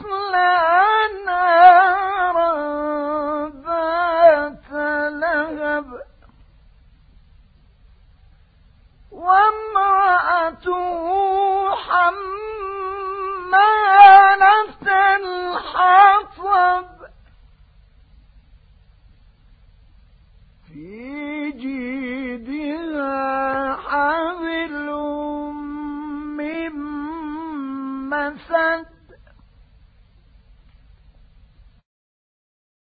سيصلى نارا ذات لهب. وامرأته حمالة الحطب. في جيدها حبل من مسد.